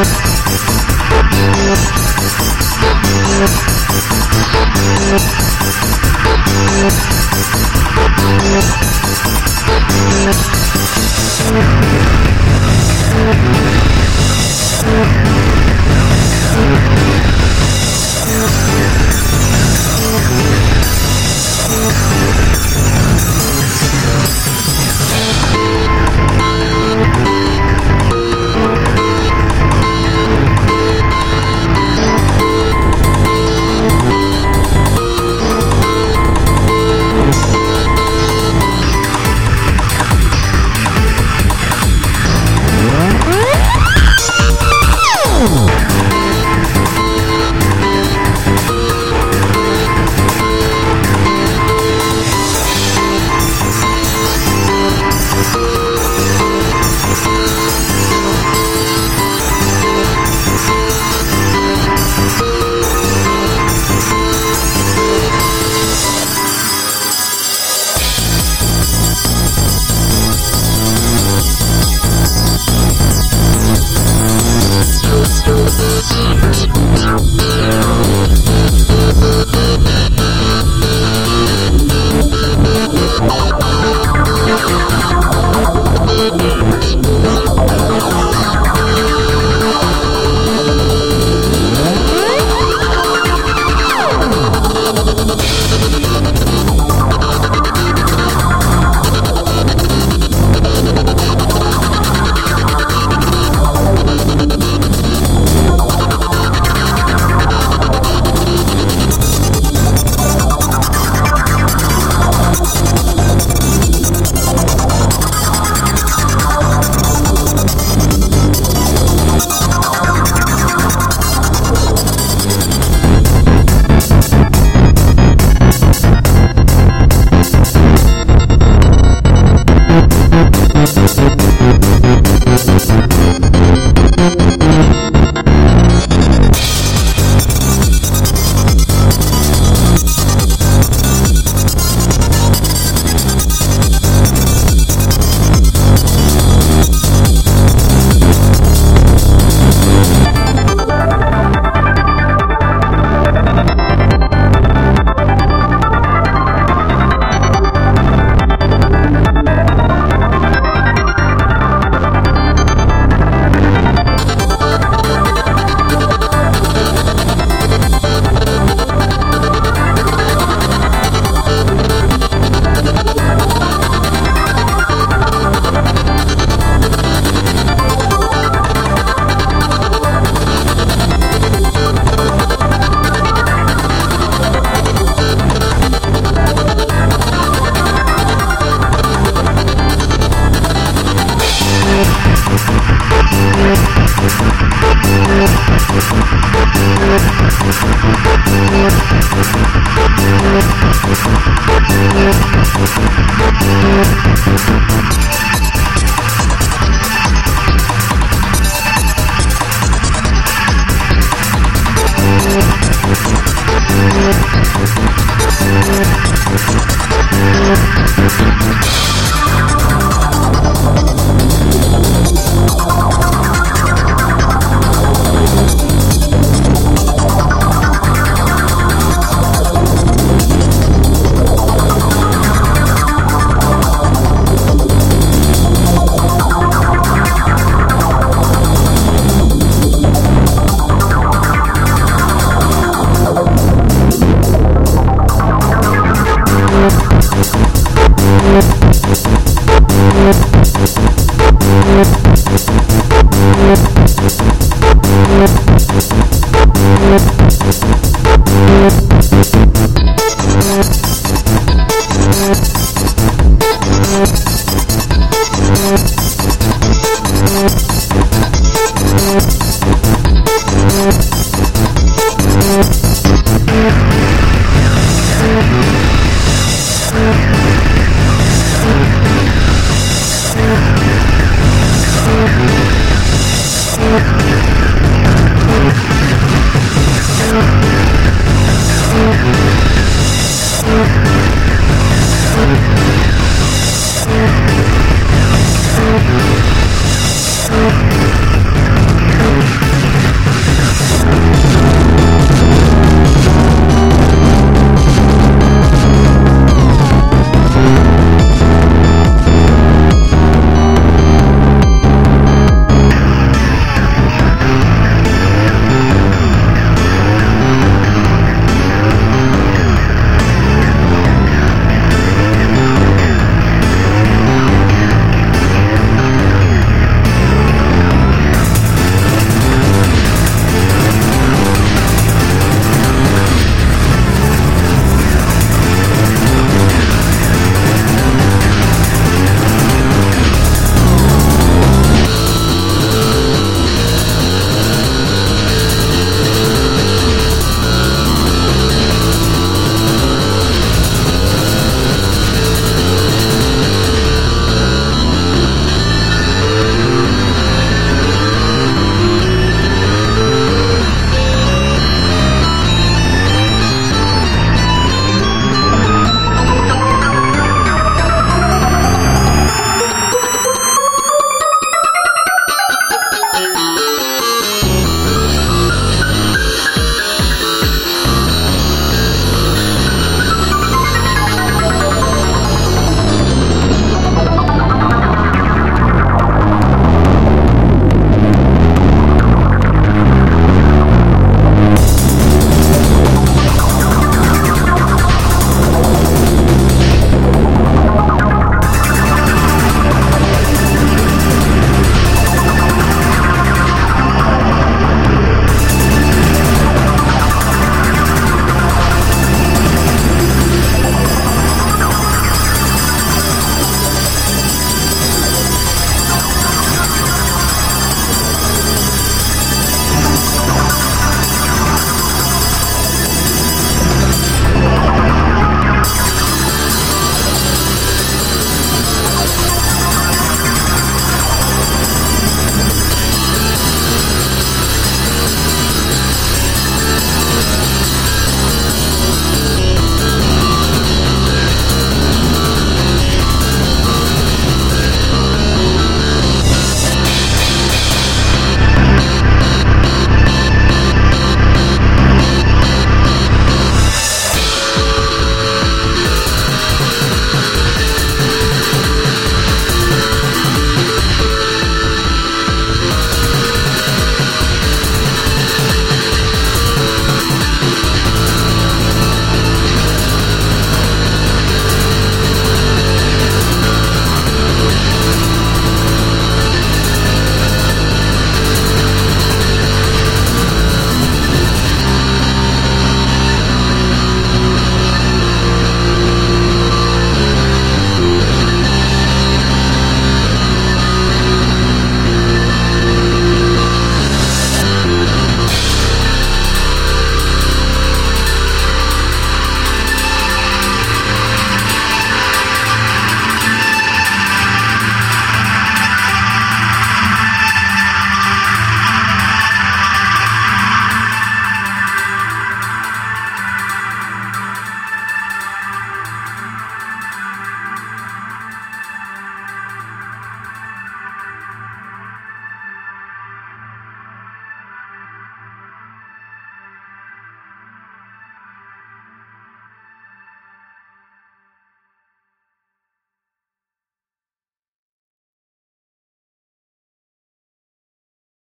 We'll be